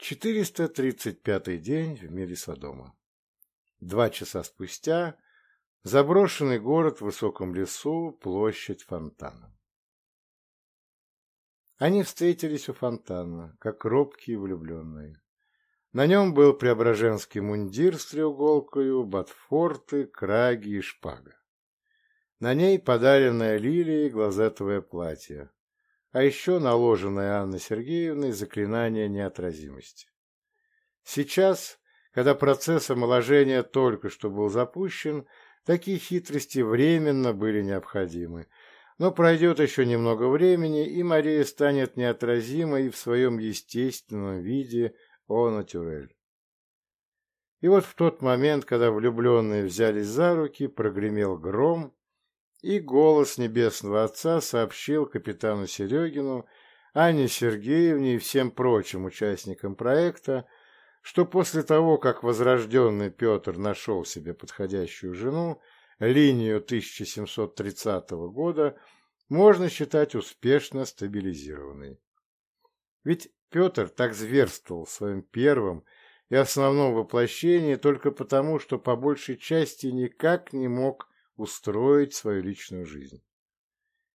435-й день в мире Содома. Два часа спустя заброшенный город в высоком лесу, площадь фонтана. Они встретились у фонтана, как робкие влюбленные. На нем был преображенский мундир с треуголкою, ботфорты, краги и шпага. На ней подаренное лилией глазетовое платье а еще наложенное Анной Сергеевной заклинание неотразимости. Сейчас, когда процесс омоложения только что был запущен, такие хитрости временно были необходимы, но пройдет еще немного времени, и Мария станет неотразимой в своем естественном виде о натюрель. И вот в тот момент, когда влюбленные взялись за руки, прогремел гром, и голос Небесного Отца сообщил капитану Серегину, Анне Сергеевне и всем прочим участникам проекта, что после того, как возрожденный Петр нашел себе подходящую жену, линию 1730 года можно считать успешно стабилизированной. Ведь Петр так зверствовал в своем первом и основном воплощении только потому, что по большей части никак не мог устроить свою личную жизнь.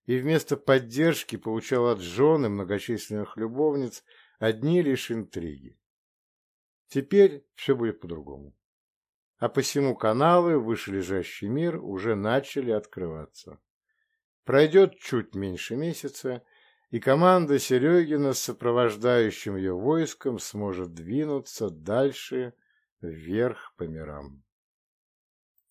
И вместо поддержки получал от жены многочисленных любовниц одни лишь интриги. Теперь все будет по-другому. А посему каналы вышележащий мир уже начали открываться. Пройдет чуть меньше месяца, и команда Серегина с сопровождающим ее войском сможет двинуться дальше вверх по мирам.